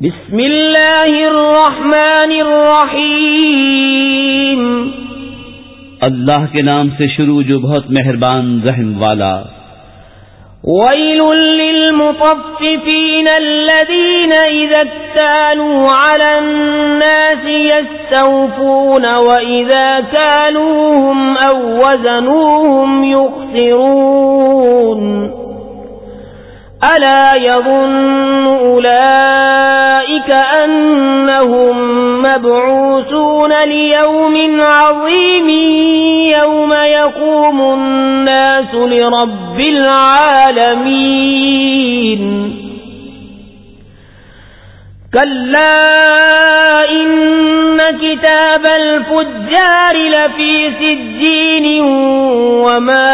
بسم اللہ الرحمن الرحیم۔ اللہ کے نام سے شروع جو بہت مہربان رحم والا۔ ويل للمطففين الذين إذا اكتالوا على الناس يستوفون وإذا كالوهم أو وزنوهم يخسرون۔ ألا يظن أولئك أنهم مبعوثون ليوم عظيم يوم يقوم الناس لرب العالمين كلا إن كتاب الفجار لفي سجين وما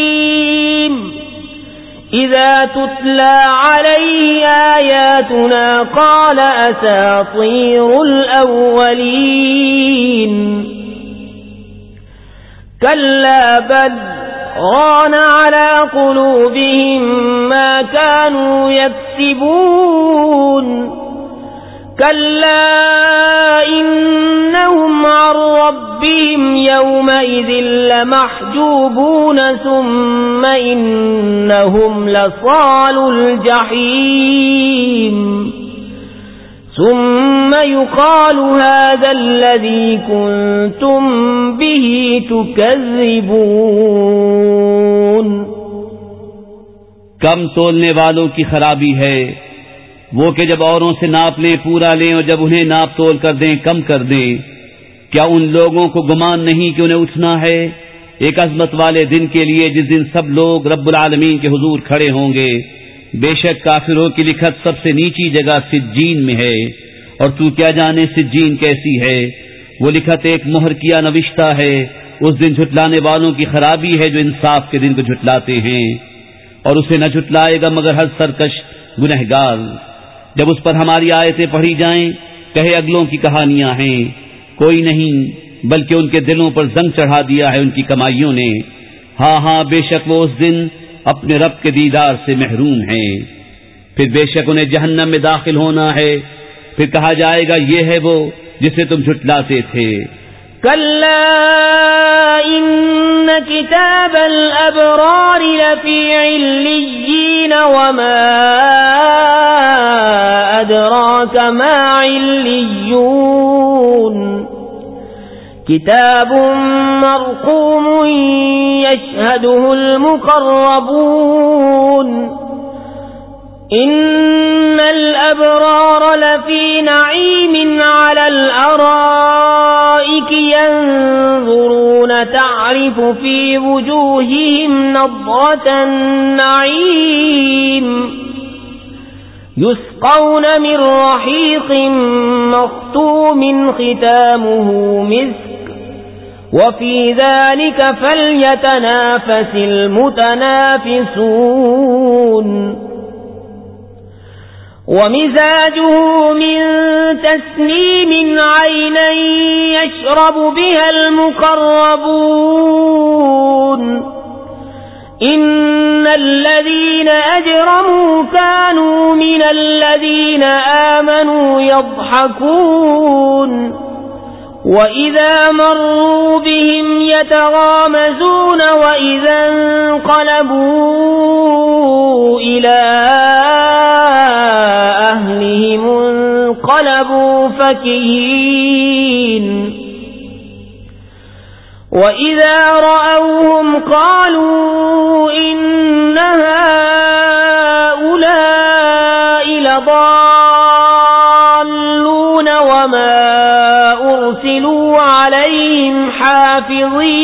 إذا تتلى عليه آياتنا قال أساطير الأولين. كلا بل غان على قلوبهم ما كانوا يكسبون. كلا إنهم عن ربهم يومئذ لمحجوبون، ثم إنهم لصال الجحيم. ثم يقال هذا الذي كنتم به تكذبون. کم تولنے والوں کی خرابی ہے، وہ کہ جب اوروں سے ناپ لیں، پورا لیں اور جب انہیں ناپ تول کر دیں، کم کر دیں۔ کیا ان لوگوں کو گمان نہیں کہ انہیں اٹھنا ہے؟ ایک عظمت والے دن کے لیے جس دن سب لوگ رب العالمین کے حضور کھڑے ہوں گے، بے شک کافروں کی لکھت سب سے نیچی جگہ سجین میں ہے۔ اور تو کیا جانے سجین کیسی ہے؟ وہ لکھت ایک مہر کیا نوشتہ ہے۔ اس دن جھٹلانے والوں کی خرابی ہے جو انصاف کے دن کو جھٹلاتے ہیں۔ اور اسے نہ جھٹلائے گا مگر ہر سرکش گنہگار۔ جب اس پر ہماری آیتیں پڑھی جائیں، کہے اگلوں کی کہانیاں ہیں۔ کوئی نہیں، بلکہ ان کے دلوں پر زنگ چڑھا دیا ہے ان کی کمائیوں نے۔ ہاں ہاں بے شک وہ اس دن اپنے رب کے دیدار سے محروم ہیں۔ پھر بے شک انہیں جہنم میں داخل ہونا ہے۔ پھر کہا جائے گا، یہ ہے وہ جسے تم جھٹلاتے تھے۔ كتاب الأبرار لفي عليين وما أدراك ما عليون كتاب مرقوم يشهده المقربون إن الأبرار لفي نعيم على الأرائك ينظرون تعرف في وجوههم نضرة النعيم يسقون من رحيق مختوم ختامه مسك وفي ذلك فليتنافس المتنافسون. ومزاجه من تسنيم عينا يشرب بها المقربون. إن الذين أجرموا كانوا من الذين آمنوا يضحكون. وَإِذَا مَرُّوا بِهِمْ يَتَغَامَزُونَ وَإِذَا انقلبوا إِلَى أَهْلِهِمْ انقلبوا فَكِهِينَ وَإِذَا رَأَوْهُمْ قَالُوا إِنَّ هَؤُلَاءِ لَضَالُّونَ وَمَا أرسلوا عليهم حافظين.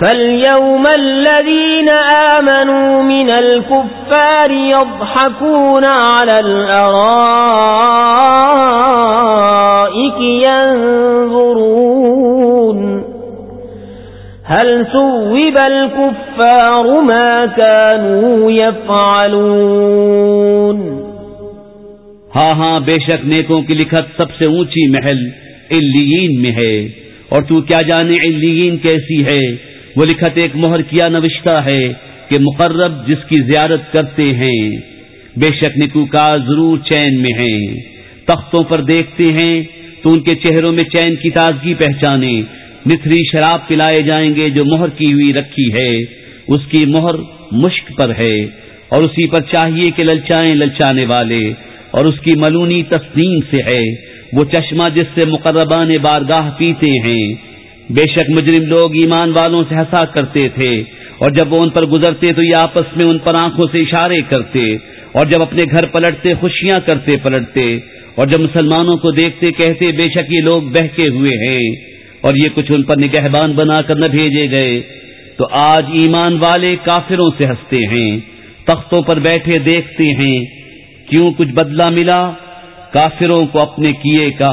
فاليوم الذين آمنوا من الكفار يضحكون على الأرائك ينظرون. هل ثوب الكفار ما كانوا يفعلون؟ ہاں ہاں بے شک نیکوں کی لکھت سب سے اونچی محل علیین میں ہے۔ اور تو کیا جانے علیین کیسی ہے؟ وہ لکھت ایک مہر کیا نوشتہ ہے کہ مقرب جس کی زیارت کرتے ہیں۔ بے شک نکو کا ضرور چین میں ہیں۔ تختوں پر دیکھتے ہیں تو ان کے چہروں میں چین کی تازگی پہچانے۔ نتری شراب پلائے جائیں گے جو مہر کی ہوئی رکھی ہے۔ اس کی مہر مشک پر ہے اور اسی پر چاہیے کہ للچائیں للچانے والے۔ اور اس کی ملونی تسلیم سے ہے۔ وہ چشمہ جس سے مقربان بارگاہ پیتے ہیں۔ بے شک مجرم لوگ ایمان والوں سے ہنسا کرتے تھے۔ اور جب وہ ان پر گزرتے تو یہ آپس میں ان پر آنکھوں سے اشارے کرتے۔ اور جب اپنے گھر پلٹتے، خوشیاں کرتے پلٹتے۔ اور جب مسلمانوں کو دیکھتے، کہتے، بے شک یہ لوگ بہکے ہوئے ہیں۔ اور یہ کچھ ان پر نگہبان بنا کر نہ بھیجے گئے۔ تو آج ایمان والے کافروں سے ہنستے ہیں۔ تختوں پر بیٹھے دیکھتے ہیں۔ کیوں کچھ بدلہ ملا؟ کافروں کو اپنے کیے کا